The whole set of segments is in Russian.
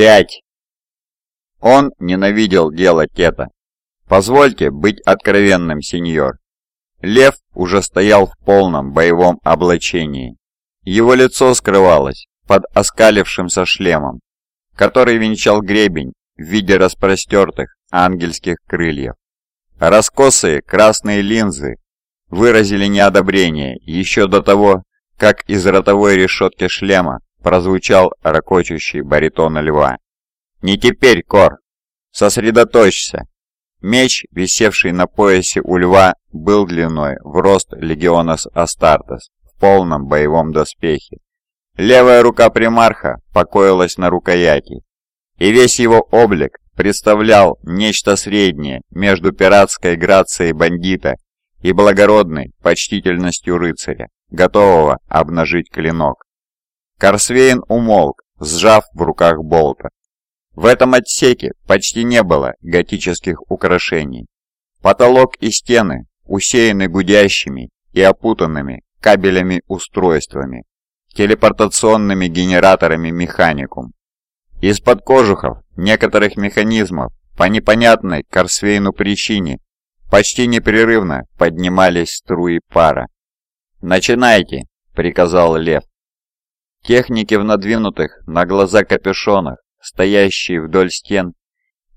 Пять. Он ненавидел делать это. Позвольте быть откровенным, сеньор. Лев уже стоял в полном боевом облачении. Его лицо скрывалось под оскалившимся шлемом, который венчал гребень в виде распростертых ангельских крыльев. Раскосые красные линзы выразили неодобрение еще до того, как из ротовой решетки шлема прозвучал ракочущий баритон льва. «Не теперь, Кор! Сосредоточься!» Меч, висевший на поясе у льва, был длиной в рост легионас Астартес в полном боевом доспехе. Левая рука примарха покоилась на рукояти, и весь его облик представлял нечто среднее между пиратской грацией бандита и благородной почтительностью рыцаря, готового обнажить клинок. Корсвейн умолк, сжав в руках болта. В этом отсеке почти не было готических украшений. Потолок и стены усеяны гудящими и опутанными кабелями устройствами, телепортационными генераторами механикум. Из-под кожухов некоторых механизмов по непонятной Корсвейну причине почти непрерывно поднимались струи пара. «Начинайте!» — приказал Лев. Техники в надвинутых на глаза капюшонах, стоящие вдоль стен,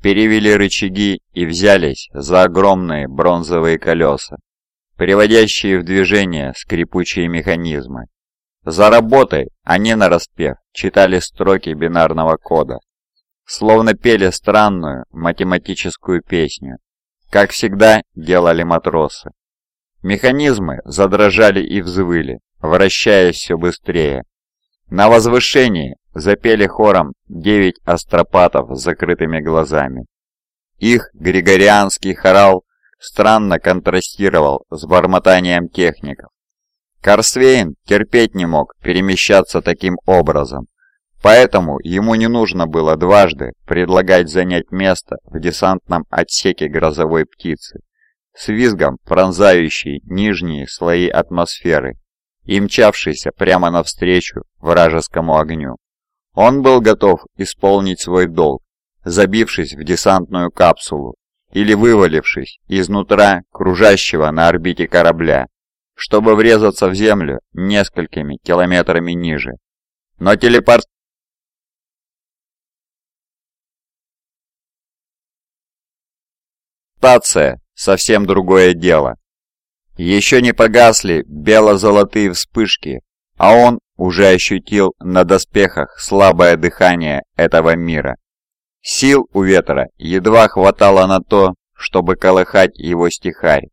перевели рычаги и взялись за огромные бронзовые колеса, приводящие в движение скрипучие механизмы. За работой они нараспев читали строки бинарного кода, словно пели странную математическую песню, как всегда делали матросы. Механизмы задрожали и взвыли, вращаясь все быстрее, на возвышении запели хором девять астропатов с закрытыми глазами. Их григорианский хорал странно контрастировал с бормотанием техников. Корсвейн терпеть не мог перемещаться таким образом, поэтому ему не нужно было дважды предлагать занять место в десантном отсеке грозовой птицы, с визгом пронзающей нижние слои атмосферы и мчавшийся прямо навстречу вражескому огню. Он был готов исполнить свой долг, забившись в десантную капсулу или вывалившись изнутра кружащего на орбите корабля, чтобы врезаться в Землю несколькими километрами ниже. Но телепорт Стация – совсем другое дело. Еще не погасли бело-золотые вспышки, а он уже ощутил на доспехах слабое дыхание этого мира. Сил у ветра едва хватало на то, чтобы колыхать его стихарь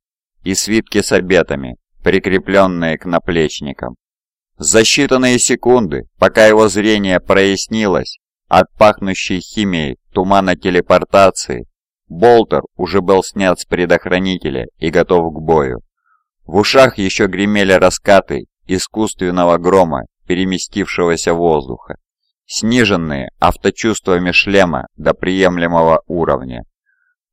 и свитки с обетами, прикрепленные к наплечникам. За считанные секунды, пока его зрение прояснилось от пахнущей химией тумана телепортации, Болтер уже был снят с предохранителя и готов к бою. В ушах еще гремели раскаты искусственного грома, переместившегося воздуха, сниженные авточувствами шлема до приемлемого уровня.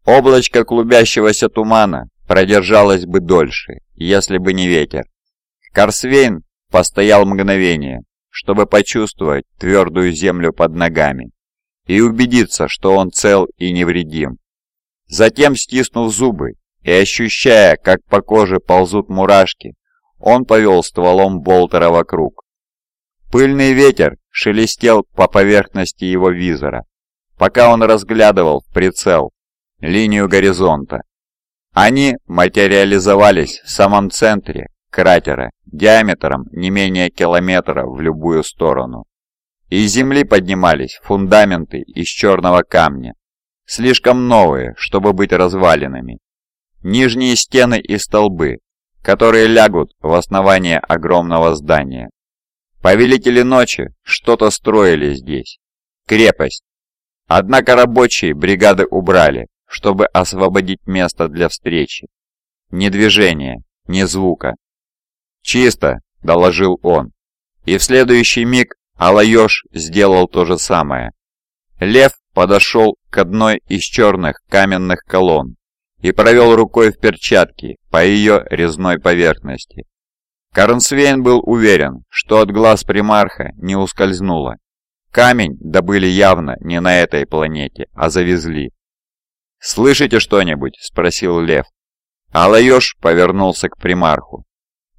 Облачко клубящегося тумана продержалось бы дольше, если бы не ветер. Корсвейн постоял мгновение, чтобы почувствовать твердую землю под ногами и убедиться, что он цел и невредим. Затем, стиснув зубы и ощущая, как по коже ползут мурашки, он повел стволом болтера вокруг. Пыльный ветер шелестел по поверхности его визора, пока он разглядывал прицел линию горизонта. Они материализовались в самом центре кратера диаметром не менее километра в любую сторону. Из земли поднимались фундаменты из черного камня, слишком новые, чтобы быть развалинами нижние стены и столбы, которые лягут в основание огромного здания. Повелители ночи что-то строили здесь. Крепость. Однако рабочие бригады убрали, чтобы освободить место для встречи. Ни движения, ни звука. «Чисто», — доложил он. И в следующий миг Алайош сделал то же самое. Лев подошел к одной из черных каменных колонн и провел рукой в перчатке по ее резной поверхности. Карнсвейн был уверен, что от глаз примарха не ускользнуло, Камень добыли явно не на этой планете, а завезли. «Слышите что-нибудь?» – спросил Лев. Алайош повернулся к примарху.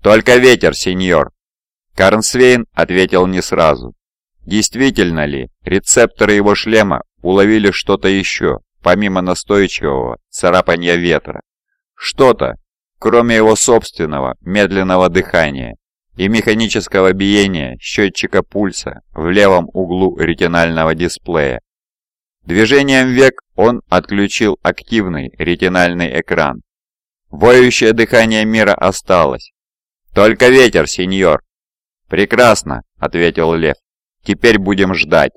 «Только ветер, сеньор!» Карнсвейн ответил не сразу. Действительно ли, рецепторы его шлема уловили что-то еще, помимо настойчивого царапания ветра? Что-то, кроме его собственного медленного дыхания и механического биения счетчика пульса в левом углу ретинального дисплея. Движением век он отключил активный ретинальный экран. Воющее дыхание мира осталось. «Только ветер, сеньор!» «Прекрасно», — ответил Лев. «Теперь будем ждать».